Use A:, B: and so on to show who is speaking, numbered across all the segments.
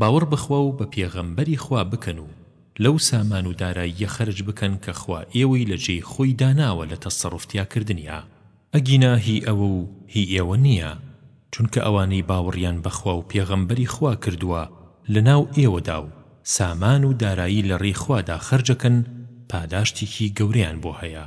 A: باوەڕ بە خوا و بە پێغەمبەری خوا بکەن و لەو سامان و داراییە خەرج بکەن کە خوا ئێوەی لە جێی خۆی داناوە لە تەسەڕوف تیاکردنیا، ئەگینا هی ئەوە و هی ئێوە نییە، چونکە ئەوانەی باوەڕیان بە خوا و پێغەمبەری خوا کردووە لە ناو ئێوەدا و سامان و دارایی لە ڕێی خوادا خەرجەکەن پاداشتێکی گەورەیان بۆ هەیە.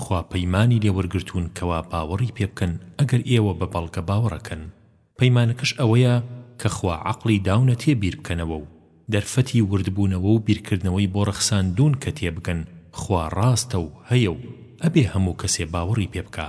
A: خوا پەیمانی لێ وەرگرتوون کەوا باوەڕی پێ بکەن ئەگەر ئێوە بە بەڵگە باوەڕ ئەکەن پەیمانەکەش ئەوەیە کە خوا عەقڵی داونەتێ بیر بکەنەوە و دەرفەتی وردبوونەوە و بیرکردنەوەی بۆ ڕەخساندوون کە تێبگەن خوا ڕاستە و هەیە و ئەبێ هەموو کەسێ باوەڕی پێ بکا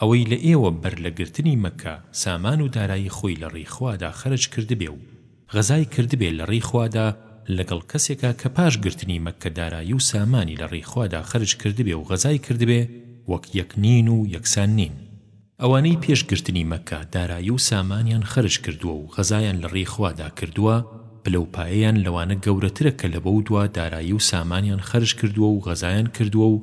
A: ئەوەی لە ئێوە بەر لە گرتنی مەککە سامان و دارایی خۆی لە ڕێی خوادا خەرج کردبێ و غەزای کردبێ لە ڕێی خوادا لەگەڵ کەسێکا کە پاش گرتنی مەککە دارایی و سامانی لە ڕێی خوادا خەرج کردبێ و غەزای کردبێ وەک یەک نین و یەکسان نین. ئەوانەی پێش گرتنی مەککە دارایی و سامانیان خەرج کردووە و غەزایان لە ڕێی خوادا کردووە پلە و پایەیان لەوانە گەورەترە کە لەوەو دوا دارایی و سامانیان خەرج کردووە و غەزایان کردووە و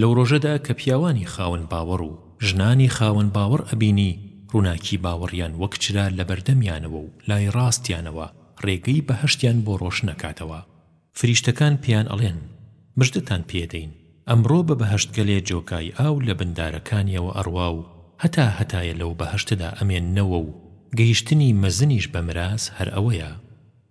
A: لەو ڕۆژەدا کە پیاوانی خاوەن باوەڕ و ژنانی خاوەن باوەڕ ئەبینی ڕووناکی باوەڕیان وەک چرا لەبەردەمیانەوە و لای ڕاستیانەوە ڕێگەی بەهەشتیان بۆ ڕۆشن ئەکاتەوە فریشتەکان پێیان ئەڵێن مژدەتان پێدەین ئەمڕۆ بە بەهەشتگەلێ جۆگای ئاو لە بن دارەکانیەوە ئەڕوا و هەتا هەتایە لەو بەهەشتەدا ئەمێننەوە و گەیشتنی مەزنیش بە مراس هەر ئەوەیە.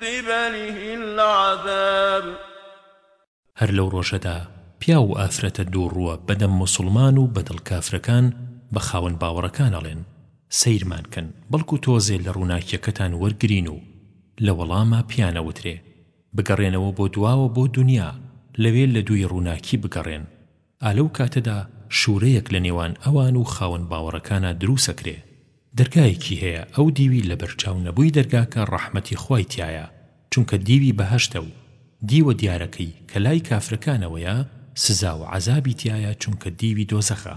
B: قِبَلِهِ العَذابُ.
A: هەر لەو ڕۆژەدا پیاو و ئافرەتە دووڕووە بەدەم موسوڵمان و بەدڵ کافرەکان بە خاوەن باوەڕەکان ئەڵێن سەیرمان کەن بەڵکو تۆزێ لە ڕووناکیەکەتان وەرگرین و لە وەڵاما پێیان ئەوترێ بگەڕێنەوە بۆ دواوە بۆ دونیا لەوێ لە دووی ڕووناکی بگەڕێن ئا لەو کاتەدا شورەیەک لە نێوان ئەوان و خاوەن باوەڕەکانا دروسەکرێ، دەرگایەکی هەیە ئەو دیوی لە بەرچاو نەبوی دەرگاکە ڕەحمەتی خوای تیایە چونکە دیوی بەهەشتە و دیوە دیارەکەی کە لای کافرەکانەوەیە سزا و عەزابی تیایە چونکە دیوی دۆزەخە.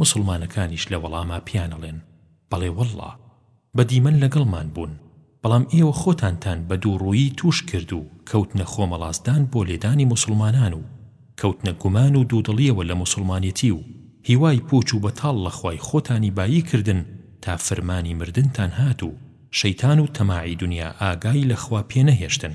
A: موسڵمانەکانیش لە وەڵاما پیانەڵێن، بەڵێ وەڵڵا، بە دیمەن لەگەڵمان بوون، بەڵام ئێوە خۆتانتان بە دووڕوویی تووش کرد و کەوتنە خۆمەڵاسدان بۆ لێدانی موسڵمانان و کەوتنە گومان و دوودڵیەوە لە موسڵمانێتی و هیوای پووچ و بەتاڵ لە خوای خۆتانی بایی کردن تا فرمانی مردنتان هات و شەیتان و تەماعی دنیا ئاگای لە خوا پێنەهێشتن.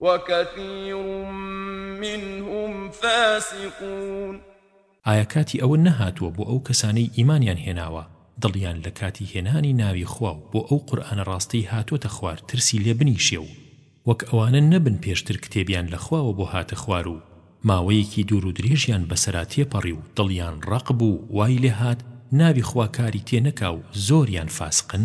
B: وکثیر منهم فاسقون.
A: ئایا کاتی ئەوە نەهاتووە بۆ ئەو کەسانەی ئیمانیان هێناوە دڵیان لە کاتی هێنانی ناوی خوا و بۆ ئەو قورئانە ڕاستەی هاتۆتە خوار ترسی لێ بنیشێ و وەک ئەوانە نەبن پێشتر کتێبیان لە خواوە بۆ هاتە خوار و ماوەیەکی دوور و درێژیان بەسەرا تێپەڕی و دڵیان ڕەق بوو وای لێ هات ناوی خوا کاری تێ نەکا و زۆریان فاسقن؟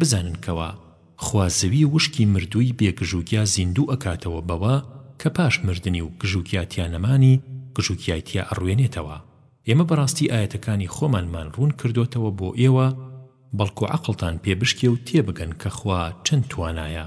A: بزانن کەوا خوا زەوی وشکی مردووی بێ گژوگیا زیندوو ئەکاتەوە بەوە کە پاش مردنی و گژوگیا تیا نەمانی گژوگیای تیا ئەڕوێنێتەوە ئێمە بەڕاستی ئایەتەکانی خۆمانمان ڕوون کردۆتەوە بۆ ئێوە بەڵکو عەقڵتان پێ بشکێ و تێبگەن کە خوا چەند توانایە.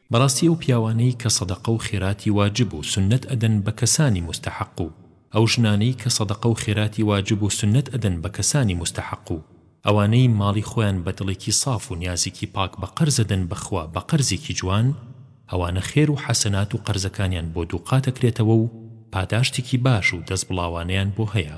A: بەڕاستی ئەو پیاوانەی کە سەدەقە و خێراتی واجب و سوننەت ئەدەن بە کەسانی موستەحەق و ئەو ژنانەی کە سەدەقە و خێراتی واجب و سوننەت ئەدەن بە کەسانی موستەحەق و ئەوانەی ماڵی خۆیان بە دڵێکی ساف و نیازێکی پاک بە قەرز ئەدەن بە خوا بە قەرزێکی جوان ئەوانە خێر و حەسەنات و قەرزەکانیان بۆ دووقات ئەکرێتەوە و پاداشتێکی باش و دەستبڵاوانەیان بۆ هەیە.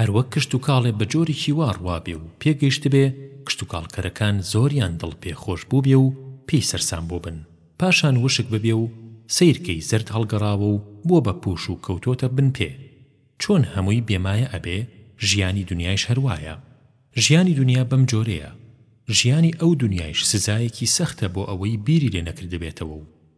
A: هەروەک کشتوکاڵێ بە جۆرێکی وا ڕوابێ و پێگەیشتبێ کشتوکاڵکەرەکان زۆریان دڵ پێ خۆش بووبێ و پێی سەرسام بووبن پاشان وشک ببێ و سەیر کەی زەرد هەڵگەڕاوە و بووە بە پووش و کەوتۆتە بن پێ چۆن هەمووی بێ مایە ئەبێ ژیانی دنیایش هەر وایە ژیانی دنیا بەم جۆرەیە ژیانی ئەو دنیایش سزایەکی سەختە بۆ ئەوەی بیری لێ نەکردبێتەوە و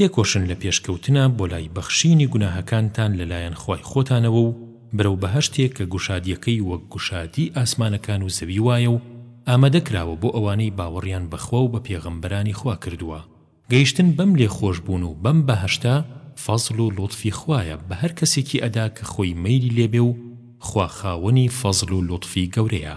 A: تێکۆشن لە پێشکەوتنا بۆ لای بەخشینی گوناهەکانتان لە لایەن خوای خۆتانەوە و بەرەو بەهەشتێک کە گوشادیەکەی وەک گوشادی ئاسمانەکان و زەوی وایە و ئامادە کراوە بۆ ئەوانەی باوەڕیان بە خوا و بە پێغەمبەرانی خوا کردووە. گەیشتن بەم لێخۆشبوون و بەم بەهەشتە فەزڵ و لوتفی خوایە بە هەر کەسێکی ئەدا کە خۆی مەیلی لێبێ و خوا خاوەنی فەزڵ و لوتفی گەورەیە.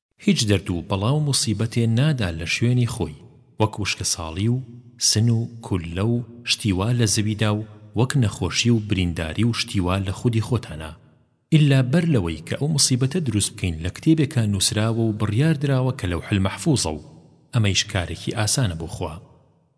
A: هیچ دەرد و بەڵا و موسیبەتێ نادا لە شوێنی خۆی وەک وشکەساڵی و سن و کوللە و شتی وا لە زەویدا و وەک نەخۆشی و برینداری و شتی وا لە خودی خۆتانا ئیلا بەر لەوەی کە ئەو موسیبەتە دروست بکەین لە کتێبێکا نووسراوە و بڕیار دراوە کە لەوحەلمەحفوزە و ئەمەیش کارێکی ئاسانە بۆ خوا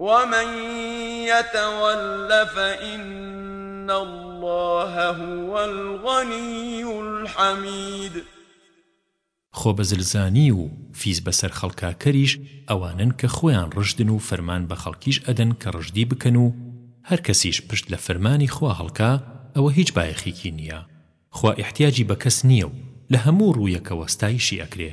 B: ومن یتول فان اللە هو الغنی الحمید.
A: خۆ بە زلزانی و فیز بەسەر خەڵکا کەریش ئەوانەن کە خۆیان ڕژدن و فەرمان بە خەڵکیش ئەدەن کە ڕژدی بکەن و هەر کەسیش پشت لە فەرمانی خوا هەڵکا ئەوە هیچ بایەخیکی نیە خوا ئیحتیاجی بە کەس نیە و لە هەموو ڕوویەکەوە ستایشی ئەکرێ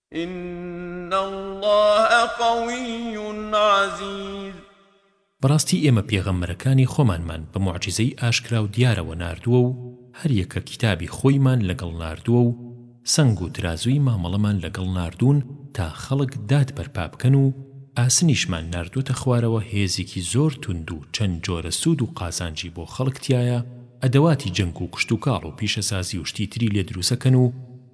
A: ان اللە قوی عزیز.
B: بەڕاستی ئێمە پێغەمبەرەکانی خۆمانمان بە موعجیزەی ئاشکرا و دیارەوە ناردووە و هەر یەکە کیتابی خۆیمان لەگەڵ ناردووە و سەنگ و ترازووی مامەڵەمان لەگەڵ ناردوون تا خەڵک داد بەرپا بکەن و ئاسنیشمان ناردووەتە خوارەوە هێزێکی زۆر توند و چەند جۆرە سوود و قازانجی بۆ خەڵک تیایە ئەدەواتی جەنگ و کشتوکاڵ و پیشەسازی و شتی تری لێ درووسەکەن و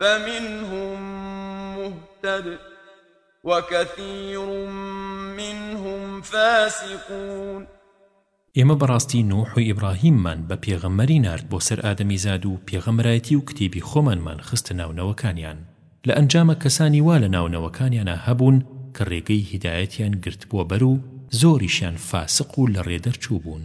A: فمنهم مهتد وکثیر منهم فاسقون
B: ئێمە بەڕاستی نوح و ئیبڕاهیممان بە پێغەمبەری نارد بۆ سەر ئادەمیزاد و پێغەمبەرایەتی و کتێبی خۆمانمان خستە ناو نەوەکانیان لە ئەنجامە کەسانی وا لە ناو نەوەکانیانا هەبوون کە ڕێگەی هیدایەتیان گرتبووە بەر و زۆریشیان فاسق و لە ڕێ دەرچوو بوون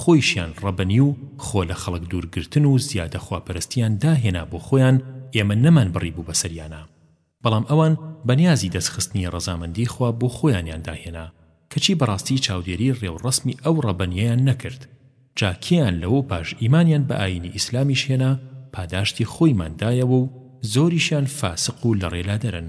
B: خۆیشیان ڕەبەنی و خۆ لە خەڵک دوور گرتن و زیادە خوا پەرستیان داهێنا بۆ خۆیان ئێمە نەمان بڕی بوو بەسەریانا بەڵام ئەوان بە نیازی دەست خستنی ڕەزامەندی خوا بۆ خۆیانیان داهێنا کەچی بەڕاستی چاودێری ڕێ و ڕەسمی ئەو ڕەبەنیەیان نەکرد جا کێیان لەوەو پاش ئیمانیان بە ئاینی ئیسلامیش هێنا پاداشتی خۆیمان دایەوە و زۆریشیان فاسق و
A: لەڕێ لادەرن.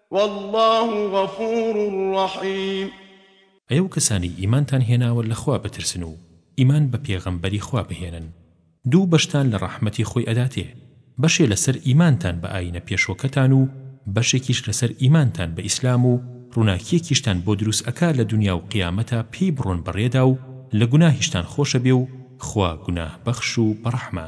A: واللە غفور رحیم.
B: ئەی ئەو کەسانەی ئیمانتان هێناوە لە خوا بترسن و ئیمان بە پێغەمبەری خوا بهێنن دوو بەشتان لە ڕەحمەتی خۆی ئەداتێ بەشێ لەسەر ئیمانتان بە ئایینە پێشوەکەتان و بەشێکیش لەسەر ئیمانتان بە ئیسلام و ڕووناکیەکیشتان بۆ دروست ئەکا لە دونیا و قیامەتا پێی بڕۆن بەڕێدا و لە گوناهیشتان خۆشەبێ و خوا گوناه بەخش و بەڕەحمە.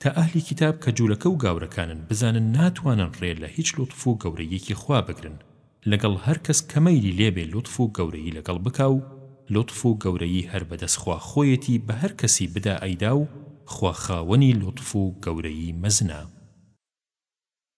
B: تا ئەهلی کیتاب کە جولەکە و گاورەکانن بزانن ناتوانن ڕێ لە هیچ لوتف و گەورەییەکی خوا بگرن لەگەڵ هەر کەس کە مەیلی لێ بێ لوتف و گەورەیی لەگەڵ بکا و لوتف و گەورەیی هەر بە دەست خوا خۆیەتی بە هەر کەسی بدا ئەیدا و خوا خاوەنی لوتف و گەورەیی مەزنە.